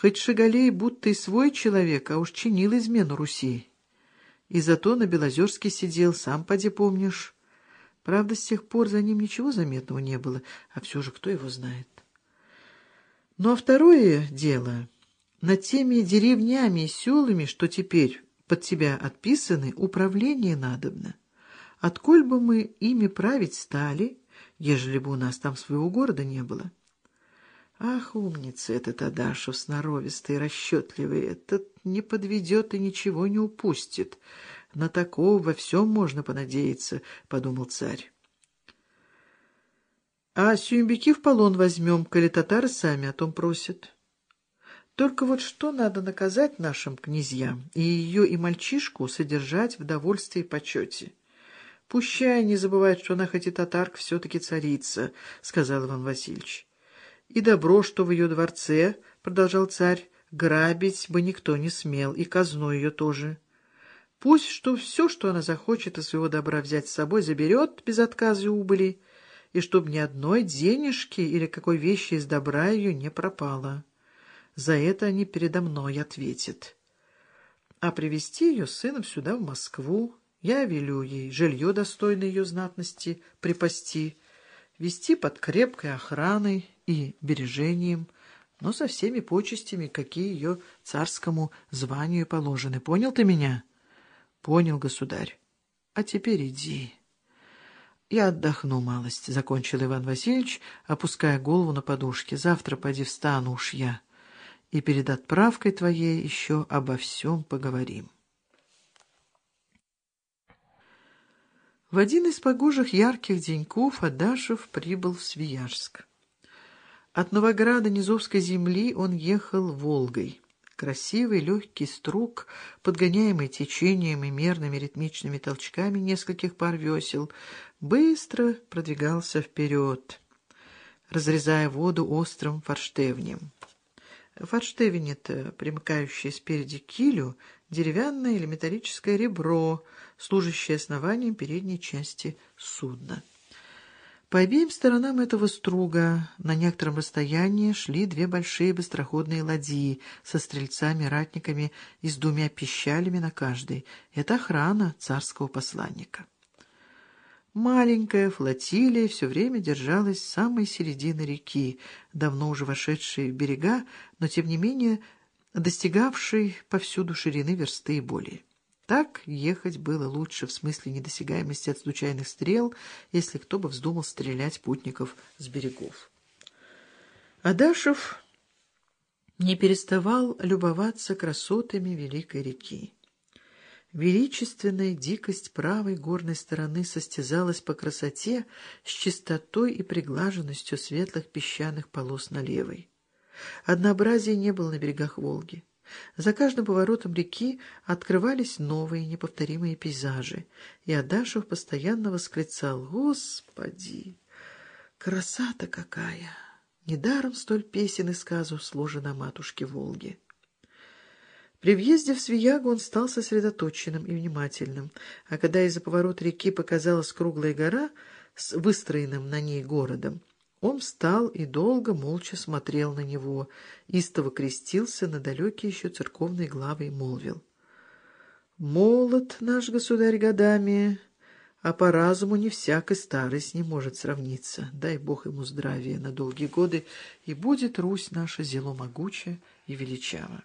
Хоть Шагалей будто и свой человек, а уж чинил измену Руси. И зато на Белозерске сидел, сам поди помнишь. Правда, с тех пор за ним ничего заметного не было, а все же кто его знает. Ну а второе дело, над теми деревнями и селами, что теперь под тебя отписаны, управление надобно. Отколь бы мы ими править стали, ежели бы у нас там своего города не было? Ах, умница этот Адашев, сноровистый, расчетливый, этот не подведет и ничего не упустит. На такого во всем можно понадеяться, — подумал царь. А сюмбики в полон возьмем, коли татары сами о том просят. Только вот что надо наказать нашим князьям и ее и мальчишку содержать в довольстве и почете? Пущай не забывает, что она хоть и татарка, все-таки царица, — сказал Иван Васильевич. И добро, что в ее дворце, — продолжал царь, — грабить бы никто не смел, и казну ее тоже. Пусть что все, что она захочет из своего добра взять с собой, заберет без отказа и убыли, и чтоб ни одной денежки или какой вещи из добра ее не пропало. За это они передо мной ответят. А привести ее сыном сюда, в Москву, я велю ей жилье достойное ее знатности припасти, вести под крепкой охраной и бережением, но со всеми почестями, какие ее царскому званию положены. Понял ты меня? Понял, государь. А теперь иди. Я отдохну малость, — закончил Иван Васильевич, опуская голову на подушке. Завтра поди встану уж я, и перед отправкой твоей еще обо всем поговорим. В один из погожих ярких деньков Адашев прибыл в Свияжск. От Новограда Низовской земли он ехал Волгой. Красивый легкий струк, подгоняемый течением и мерными ритмичными толчками нескольких пар весел, быстро продвигался вперед, разрезая воду острым форштевнем. Форштевень — это примыкающее спереди к килю деревянное или металлическое ребро, служащее основанием передней части судна. По обеим сторонам этого струга на некотором расстоянии шли две большие быстроходные ладьи со стрельцами-ратниками и с двумя пищалями на каждой. Это охрана царского посланника. Маленькая флотилия все время держалась самой середины реки, давно уже вошедшей в берега, но, тем не менее, достигавшей повсюду ширины версты и более. Так ехать было лучше в смысле недосягаемости от случайных стрел, если кто бы вздумал стрелять путников с берегов. Адашев не переставал любоваться красотами великой реки. Величественная дикость правой горной стороны состязалась по красоте с чистотой и приглаженностью светлых песчаных полос на левой. Однообразия не было на берегах Волги. За каждым поворотом реки открывались новые неповторимые пейзажи, и Адашев постоянно восклицал «Господи, красота какая! Недаром столь песен и сказов сложено матушке Волге». При въезде в Свиягу он стал сосредоточенным и внимательным, а когда из-за поворота реки показалась круглая гора с выстроенным на ней городом, он встал и долго молча смотрел на него, истово крестился на далекие еще церковные главы и молвил. «Молод наш государь годами, а по разуму не всякой старость не может сравниться. Дай Бог ему здравия на долгие годы, и будет Русь наша зело могуча и величава».